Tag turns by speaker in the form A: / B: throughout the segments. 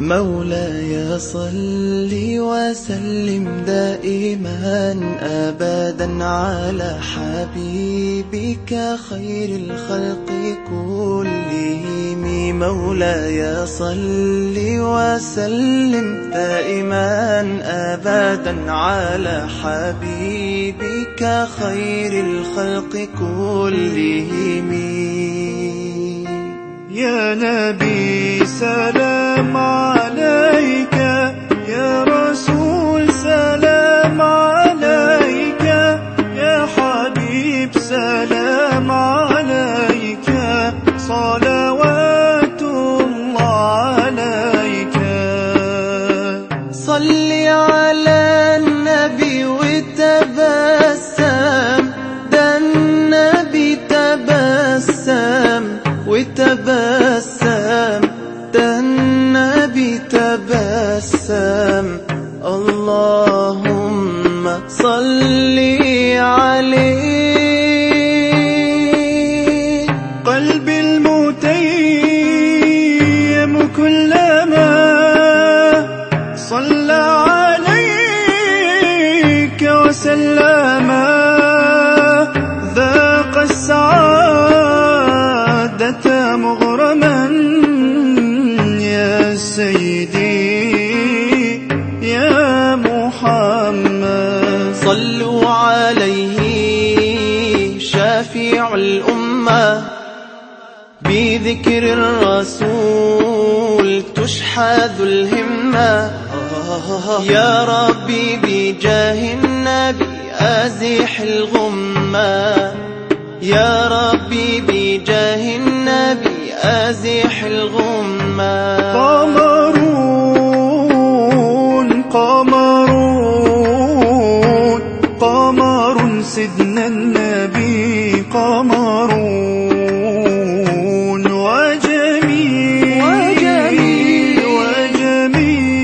A: مولاي صل وسلم دائما ابدا على حبيبك خير الخلق كلهم. مولاي صل وسلم دائما ابدا على حبيبك خير الخلق كلهم.
B: يا نبي سلام عليك
A: تبسم ده تبسم. اللهم صل عليه.
B: قلبي المتيم كلما صلى عليك وسلم. مغرما يا سيدي يا محمد.
A: صلوا عليه شافع الأمة بذكر الرسول تشحذ الهمة. يا ربي بجاه النبي أزح الغمة. يا ربي بجاه النبي أزح الغمة.
B: قمرون قمرون قمر سيدنا النبي قمرون. وجميل
A: وجميل.
B: وجميل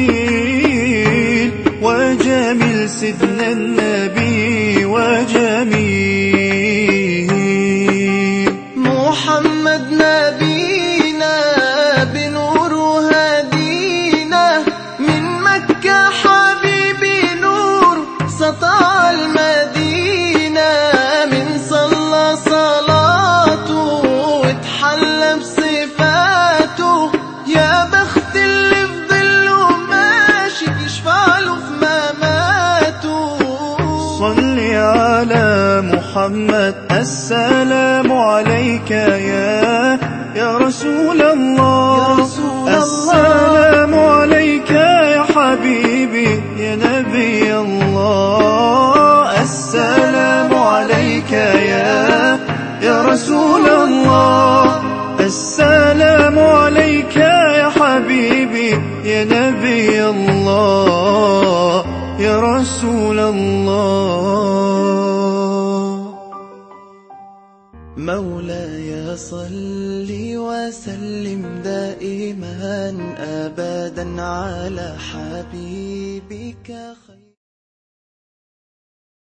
B: وجميل سيدنا النبي وجميل.
A: واتحلى بصفاته. يا بخت اللي في ظله ماشي يشفع له في مماته.
B: صل على محمد السلام عليك يا يا رسول الله.
A: يا رسول الله.
B: السلام عليك يا حبيبي يا نبي الله. السلام عليك يا يا رسول الله السلام عليك يا حبيبي يا نبي الله يا رسول الله.
A: مولاي صل وسلم دائما ابدا على حبيبك خير.